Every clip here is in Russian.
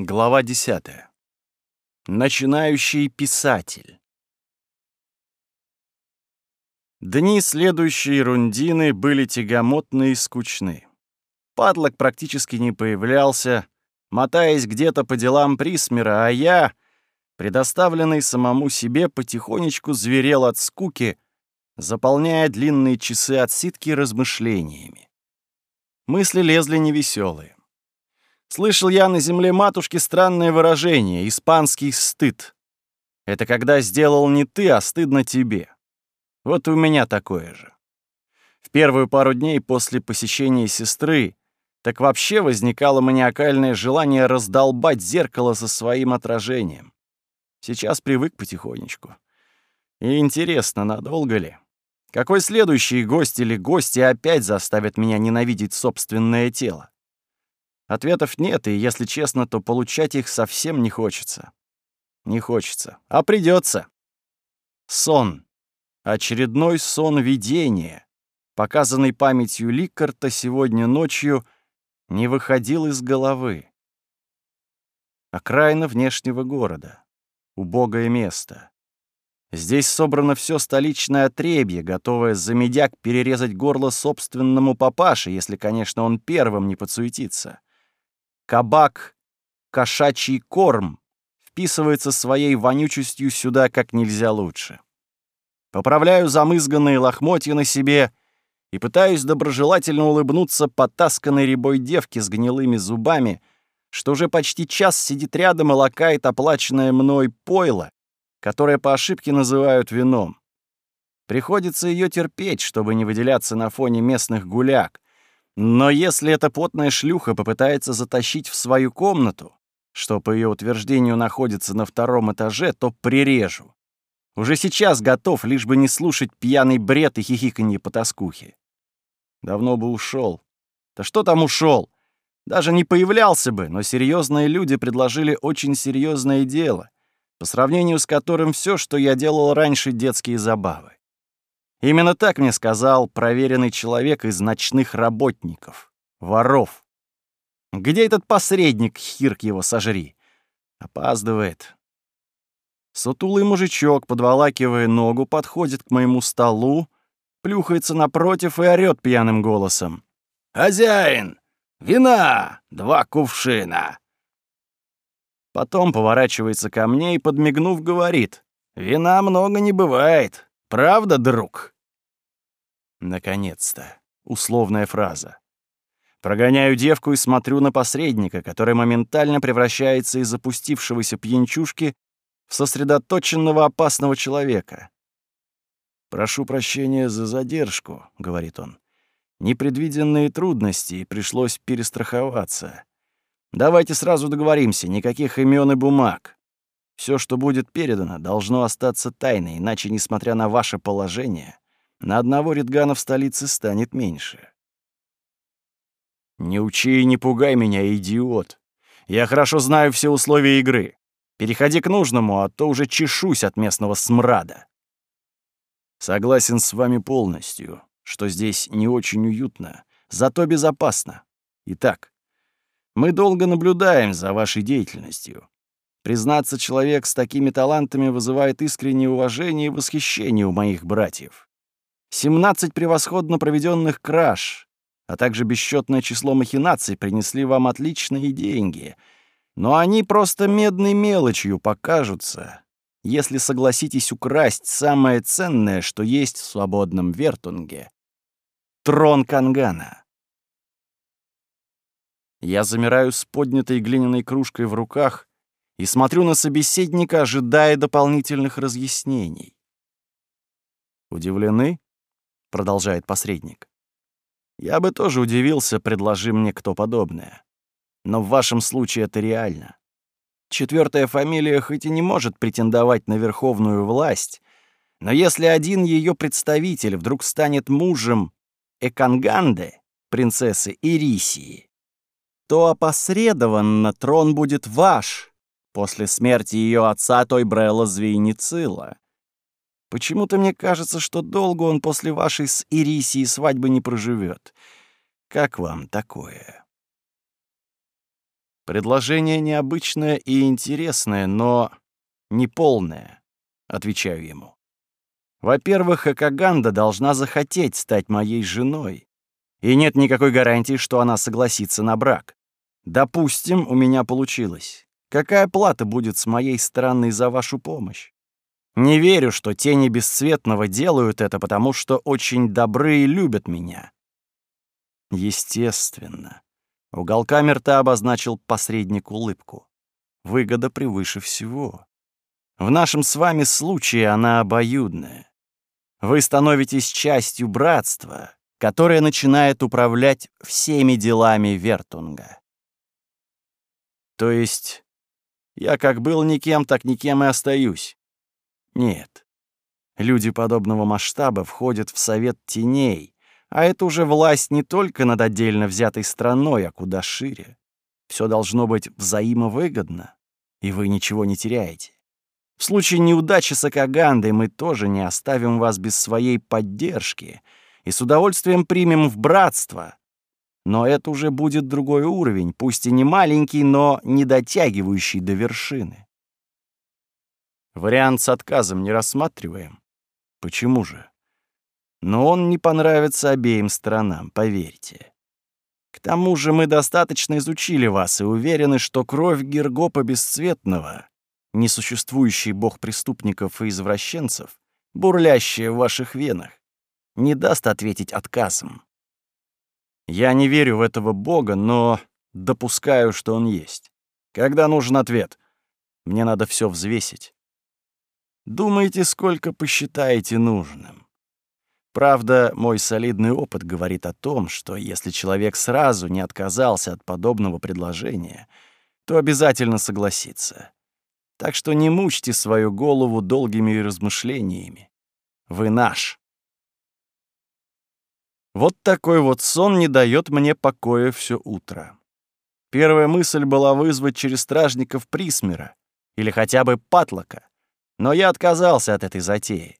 Глава 10. Начинающий писатель. Дни следующей рундины были тягомотны и скучны. Падлок практически не появлялся, мотаясь где-то по делам Присмера, а я, предоставленный самому себе, потихонечку зверел от скуки, заполняя длинные часы отсидки размышлениями. Мысли лезли невеселые. Слышал я на земле матушки странное выражение — испанский стыд. Это когда сделал не ты, а стыдно тебе. Вот у меня такое же. В первую пару дней после посещения сестры так вообще возникало маниакальное желание раздолбать зеркало со своим отражением. Сейчас привык потихонечку. И интересно, надолго ли? Какой следующий гость или гости опять заставят меня ненавидеть собственное тело? Ответов нет, и, если честно, то получать их совсем не хочется. Не хочется, а придется. Сон. Очередной сон видения, показанный памятью Ликарта сегодня ночью, не выходил из головы. Окраина внешнего города. Убогое место. Здесь собрано все столичное отребье, готовое за медяк перерезать горло собственному папаше, если, конечно, он первым не подсуетится. Кабак, кошачий корм вписывается своей вонючестью сюда как нельзя лучше. Поправляю замызганные лохмотья на себе и пытаюсь доброжелательно улыбнуться потасканной рябой девке с гнилыми зубами, что уже почти час сидит рядом и лакает оплаченное мной пойло, которое по ошибке называют вином. Приходится ее терпеть, чтобы не выделяться на фоне местных гуляк, но если эта потная шлюха попытается затащить в свою комнату, что, по ее утверждению, находится на втором этаже, то прирежу. Уже сейчас готов, лишь бы не слушать пьяный бред и хихиканье по тоскухе. Давно бы ушел. Да что там ушел? Даже не появлялся бы, но серьезные люди предложили очень серьезное дело, по сравнению с которым все, что я делал раньше, детские забавы. Именно так мне сказал проверенный человек из ночных работников, воров. Где этот посредник, хирк его сожри? Опаздывает. Сутулый мужичок, подволакивая ногу, подходит к моему столу, плюхается напротив и орёт пьяным голосом. «Хозяин! Вина! Два кувшина!» Потом поворачивается ко мне и, подмигнув, говорит. «Вина много не бывает. Правда, друг?» Наконец-то. Условная фраза. Прогоняю девку и смотрю на посредника, который моментально превращается из запустившегося пьянчушки в сосредоточенного опасного человека. «Прошу прощения за задержку», — говорит он. «Непредвиденные трудности, и пришлось перестраховаться. Давайте сразу договоримся, никаких имен и бумаг. Все, что будет передано, должно остаться тайной, иначе, несмотря на ваше положение, на одного Ридгана в столице станет меньше. Не учи и не пугай меня, идиот. Я хорошо знаю все условия игры. Переходи к нужному, а то уже чешусь от местного смрада. Согласен с вами полностью, что здесь не очень уютно, зато безопасно. Итак, мы долго наблюдаем за вашей деятельностью. Признаться, человек с такими талантами вызывает искреннее уважение и восхищение у моих братьев. 17 превосходно проведенных краж, а также бесчетное число махинаций принесли вам отличные деньги. Но они просто медной мелочью покажутся, если согласитесь украсть самое ценное, что есть в свободном Вертунге — трон Кангана. Я замираю с поднятой глиняной кружкой в руках, и смотрю на собеседника, ожидая дополнительных разъяснений. «Удивлены?» — продолжает посредник. «Я бы тоже удивился, предложи мне кто подобное. Но в вашем случае это реально. Четвертая фамилия хоть и не может претендовать на верховную власть, но если один ее представитель вдруг станет мужем Эканганды, принцессы Ирисии, то опосредованно трон будет ваш, после смерти ее отца той Брелла Звейницила. Почему-то мне кажется, что долго он после вашей с Ирисией свадьбы не проживет. Как вам такое? Предложение необычное и интересное, но неполное, отвечаю ему. Во-первых, Акаганда должна захотеть стать моей женой, и нет никакой гарантии, что она согласится на брак. Допустим, у меня получилось. Какая плата будет с моей стороны за вашу помощь? Не верю, что тени бесцветного делают это, потому что очень добры и любят меня. Естественно. Уголками рта обозначил посредник улыбку. Выгода превыше всего. В нашем с вами случае она обоюдная. Вы становитесь частью братства, которое начинает управлять всеми делами Вертунга. То есть я как был никем, так никем и остаюсь. Нет. Люди подобного масштаба входят в Совет Теней, а это уже власть не только над отдельно взятой страной, а куда шире. Все должно быть взаимовыгодно, и вы ничего не теряете. В случае неудачи с Акагандой мы тоже не оставим вас без своей поддержки и с удовольствием примем в братство, но это уже будет другой уровень, пусть и не маленький, но не дотягивающий до вершины. Вариант с отказом не рассматриваем. Почему же? Но он не понравится обеим сторонам, поверьте. К тому же мы достаточно изучили вас и уверены, что кровь Гергопа Бесцветного, несуществующий бог преступников и извращенцев, бурлящая в ваших венах, не даст ответить отказом. Я не верю в этого бога, но допускаю, что он есть. Когда нужен ответ? Мне надо все взвесить. Думайте, сколько посчитаете нужным. Правда, мой солидный опыт говорит о том, что если человек сразу не отказался от подобного предложения, то обязательно согласится. Так что не мучьте свою голову долгими размышлениями. Вы наш. Вот такой вот сон не дает мне покоя все утро. Первая мысль была вызвать через стражников Присмера или хотя бы Патлока, но я отказался от этой затеи.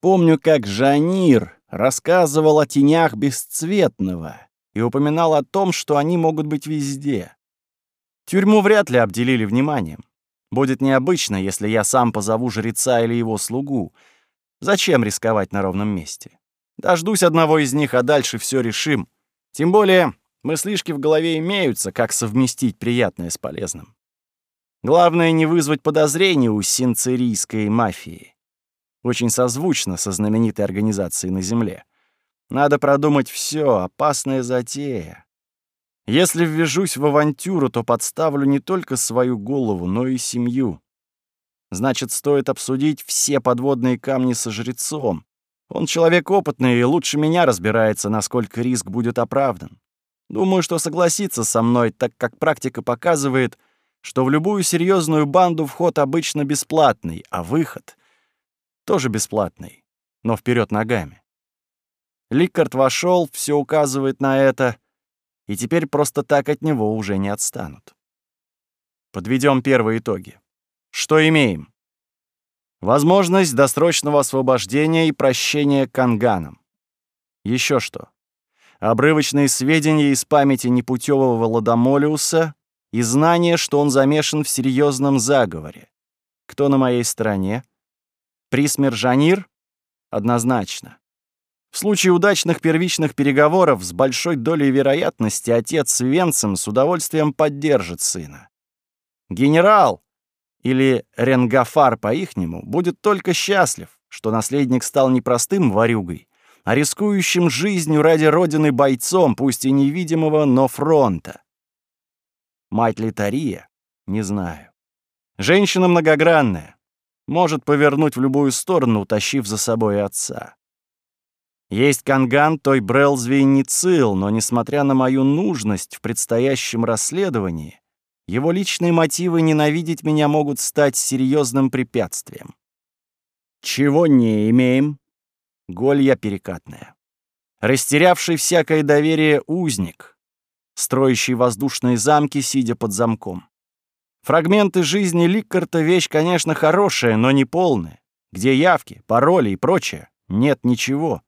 Помню, как Жанир рассказывал о тенях бесцветного и упоминал о том, что они могут быть везде. Тюрьму вряд ли обделили вниманием. Будет необычно, если я сам позову жреца или его слугу. Зачем рисковать на ровном месте? Дождусь одного из них, а дальше все решим. Тем более мыслишки в голове имеются, как совместить приятное с полезным. Главное не вызвать подозрений у синцерийской мафии. Очень созвучно со знаменитой организацией на Земле. Надо продумать все, опасная затея. Если ввяжусь в авантюру, то подставлю не только свою голову, но и семью. Значит, стоит обсудить все подводные камни со жрецом, он человек опытный и лучше меня разбирается, насколько риск будет оправдан. Думаю, что согласится со мной, так как практика показывает, что в любую серьезную банду вход обычно бесплатный, а выход тоже бесплатный, но вперед ногами. Ликард вошел, все указывает на это, и теперь просто так от него уже не отстанут. Подведем первые итоги. Что имеем? Возможность досрочного освобождения и прощения канганам. Еще что. Обрывочные сведения из памяти непутевого Ладомолиуса и знание, что он замешан в серьезном заговоре. Кто на моей стороне? Присмер Жанир? Однозначно. В случае удачных первичных переговоров с большой долей вероятности отец Венцем с удовольствием поддержит сына. Генерал, или Ренгафар по-ихнему, будет только счастлив, что наследник стал не простым ворюгой, а рискующим жизнью ради родины бойцом, пусть и невидимого, но фронта. Мать ли Тария? Не знаю. Женщина многогранная. Может повернуть в любую сторону, утащив за собой отца. Есть Канган, той Брелзви не цил, но, несмотря на мою нужность в предстоящем расследовании, его личные мотивы ненавидеть меня могут стать серьезным препятствием. Чего не имеем? Голья перекатная. Растерявший всякое доверие узник, строящий воздушные замки, сидя под замком. Фрагменты жизни Ликкарта — вещь, конечно, хорошая, но не полная. Где явки, пароли и прочее? Нет ничего.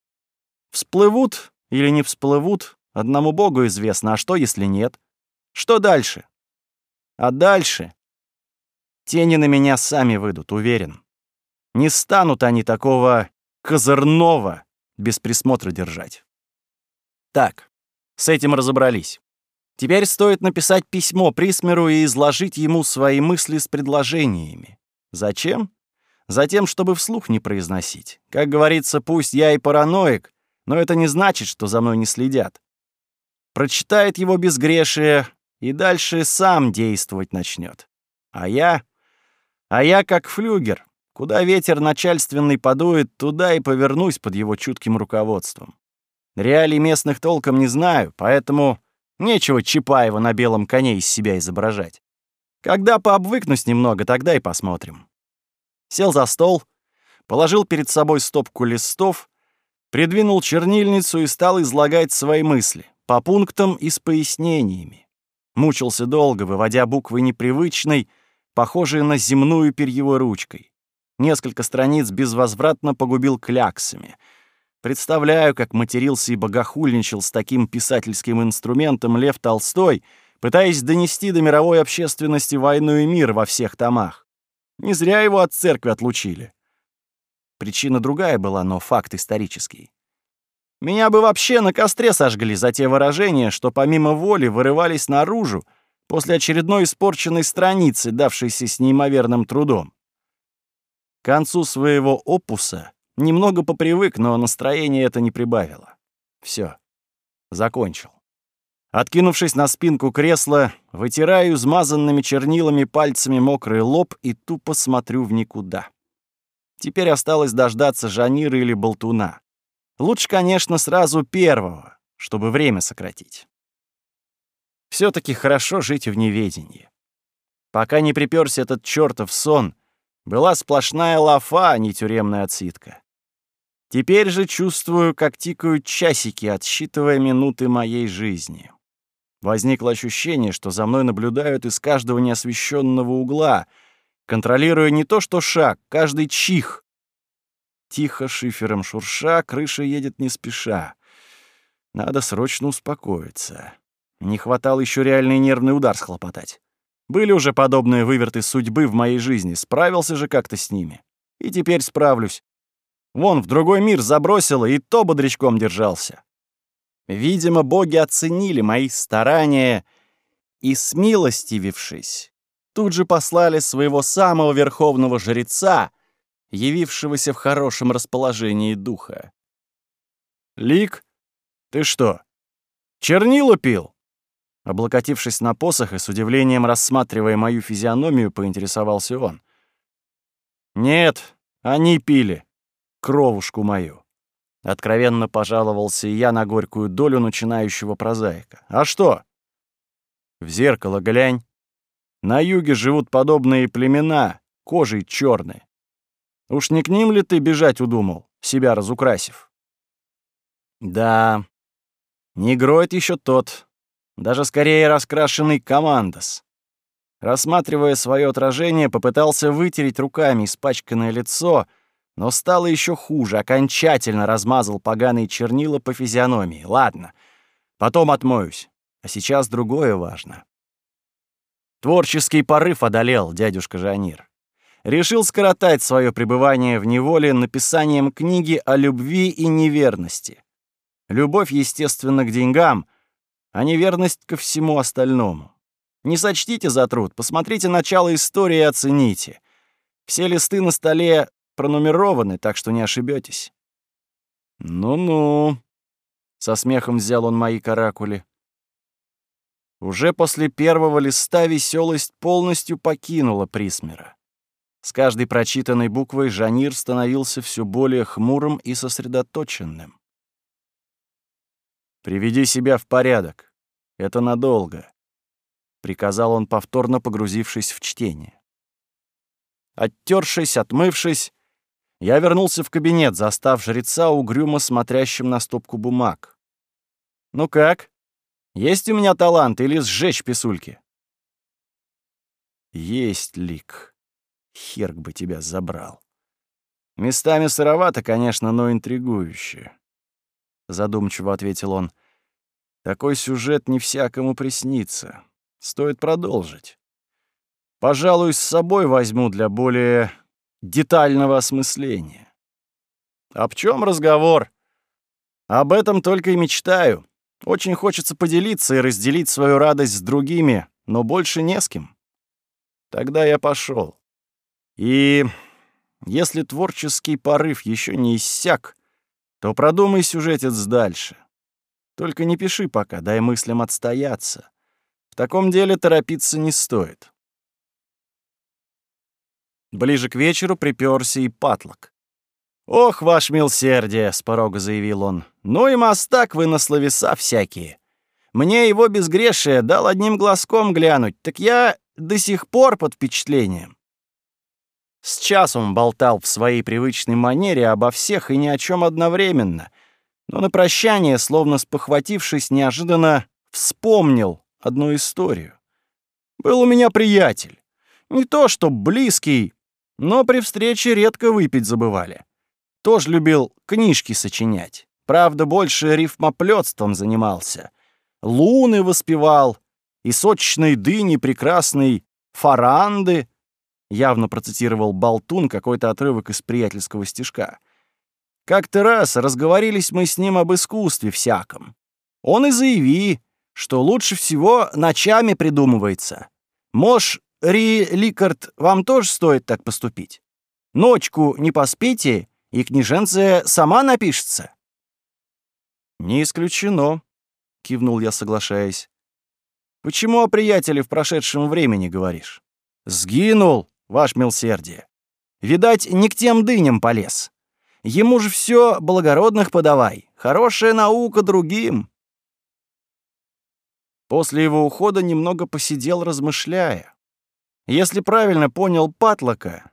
Всплывут или не всплывут, одному богу известно, а что, если нет? Что дальше? А дальше тени на меня сами выйдут, уверен. Не станут они такого козырного без присмотра держать. Так, с этим разобрались. Теперь стоит написать письмо Присмеру и изложить ему свои мысли с предложениями. Зачем? Затем, чтобы вслух не произносить. Как говорится, пусть я и параноик, но это не значит, что за мной не следят. Прочитает его безгрешие и дальше сам действовать начнет. А я... А я как флюгер. Куда ветер начальственный подует, туда и повернусь под его чутким руководством. Реалий местных толком не знаю, поэтому нечего Чапаева на белом коне из себя изображать. Когда пообвыкнусь немного, тогда и посмотрим. Сел за стол, положил перед собой стопку листов, придвинул чернильницу и стал излагать свои мысли, по пунктам и с пояснениями. Мучился долго, выводя буквы непривычной, похожей на земную перьевой ручкой. Несколько страниц безвозвратно погубил кляксами — Представляю, как матерился и богохульничал с таким писательским инструментом Лев Толстой, пытаясь донести до мировой общественности войну и мир во всех томах. Не зря его от церкви отлучили. Причина другая была, но факт исторический. Меня бы вообще на костре сожгли за те выражения, что помимо воли вырывались наружу после очередной испорченной страницы, давшейся с неимоверным трудом. К концу своего опуса Немного попривык, но настроение это не прибавило. Все, закончил. Откинувшись на спинку кресла, вытираю измазанными чернилами пальцами мокрый лоб и тупо смотрю в никуда. Теперь осталось дождаться Жанира или Болтуна. Лучше, конечно, сразу первого, чтобы время сократить. все таки хорошо жить в неведении. Пока не приперся этот чертов сон, была сплошная лафа, а не тюремная отсидка. Теперь же чувствую, как тикают часики, отсчитывая минуты моей жизни. Возникло ощущение, что за мной наблюдают из каждого неосвещенного угла, контролируя не то что шаг, каждый чих. Тихо, шифером шурша, крыша едет не спеша. Надо срочно успокоиться. Не хватало еще реальный нервный удар схлопотать. Были уже подобные выверты судьбы в моей жизни, справился же как-то с ними. И теперь справлюсь. Вон, в другой мир забросило, и то бодрячком держался. Видимо, боги оценили мои старания и, смилостивившись, тут же послали своего самого верховного жреца, явившегося в хорошем расположении духа. «Лик, ты что, чернила пил?» Облокотившись на посох и с удивлением рассматривая мою физиономию, поинтересовался он. «Нет, они пили кровушку мою. Откровенно пожаловался я на горькую долю начинающего прозаика. А что? В зеркало глянь. На юге живут подобные племена, кожей черные. Уж не к ним ли ты бежать удумал, себя разукрасив? Да, негроид еще тот, даже скорее раскрашенный командос. Рассматривая свое отражение, попытался вытереть руками испачканное лицо — но стало еще хуже, окончательно размазал поганые чернила по физиономии. Ладно, потом отмоюсь. А сейчас другое важно. Творческий порыв одолел дядюшка Жанир. Решил скоротать свое пребывание в неволе написанием книги о любви и неверности. Любовь, естественно, к деньгам, а неверность ко всему остальному. Не сочтите за труд, посмотрите начало истории и оцените. Все листы на столе пронумерованы, так что не ошибетесь. Ну-ну, со смехом взял он мои каракули. Уже после первого листа веселость полностью покинула Присмера. С каждой прочитанной буквой Жанир становился все более хмурым и сосредоточенным. «Приведи себя в порядок. Это надолго», — приказал он, повторно погрузившись в чтение. Оттершись, отмывшись, я вернулся в кабинет, застав жреца угрюмо смотрящим на стопку бумаг. «Ну как? Есть у меня талант или сжечь писульки?» «Есть, Лик. Херк бы тебя забрал. Местами сыровато, конечно, но интригующе», — задумчиво ответил он. «Такой сюжет не всякому приснится. Стоит продолжить. Пожалуй, с собой возьму для более детального осмысления. Об чем разговор? Об этом только и мечтаю. Очень хочется поделиться и разделить свою радость с другими, но больше не с кем. Тогда я пошел. И если творческий порыв еще не иссяк, то продумай сюжетец дальше. Только не пиши пока, дай мыслям отстояться. В таком деле торопиться не стоит. Ближе к вечеру приперся и патлок. «Ох, ваш милсердие!» — с порога заявил он. «Ну и мастак вы на словеса всякие. Мне его безгрешие дал одним глазком глянуть, так я до сих пор под впечатлением». С часом болтал в своей привычной манере обо всех и ни о чем одновременно, но на прощание, словно спохватившись, неожиданно вспомнил одну историю. «Был у меня приятель. Не то что близкий, но при встрече редко выпить забывали. Тоже любил книжки сочинять. Правда, больше рифмоплётством занимался. Луны воспевал, и сочной дыни прекрасной фаранды, явно процитировал Болтун какой-то отрывок из приятельского стишка. Как-то раз разговорились мы с ним об искусстве всяком. Он и заяви, что лучше всего ночами придумывается. Мож Ри Ликард, вам тоже стоит так поступить. Ночку не поспите, и княженция сама напишется. Не исключено, кивнул я, соглашаясь. Почему о приятеле в прошедшем времени говоришь? Сгинул, ваш милсердие. Видать, не к тем дыням полез. Ему же все благородных подавай. Хорошая наука другим. После его ухода немного посидел, размышляя. Если правильно понял Патлока,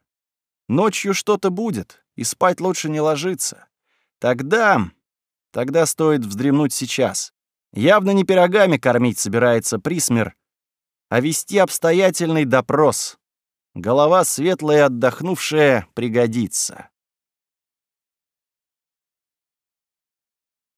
ночью что-то будет, и спать лучше не ложиться. Тогда... Тогда стоит вздремнуть сейчас. Явно не пирогами кормить собирается присмер, а вести обстоятельный допрос. Голова светлая отдохнувшая пригодится.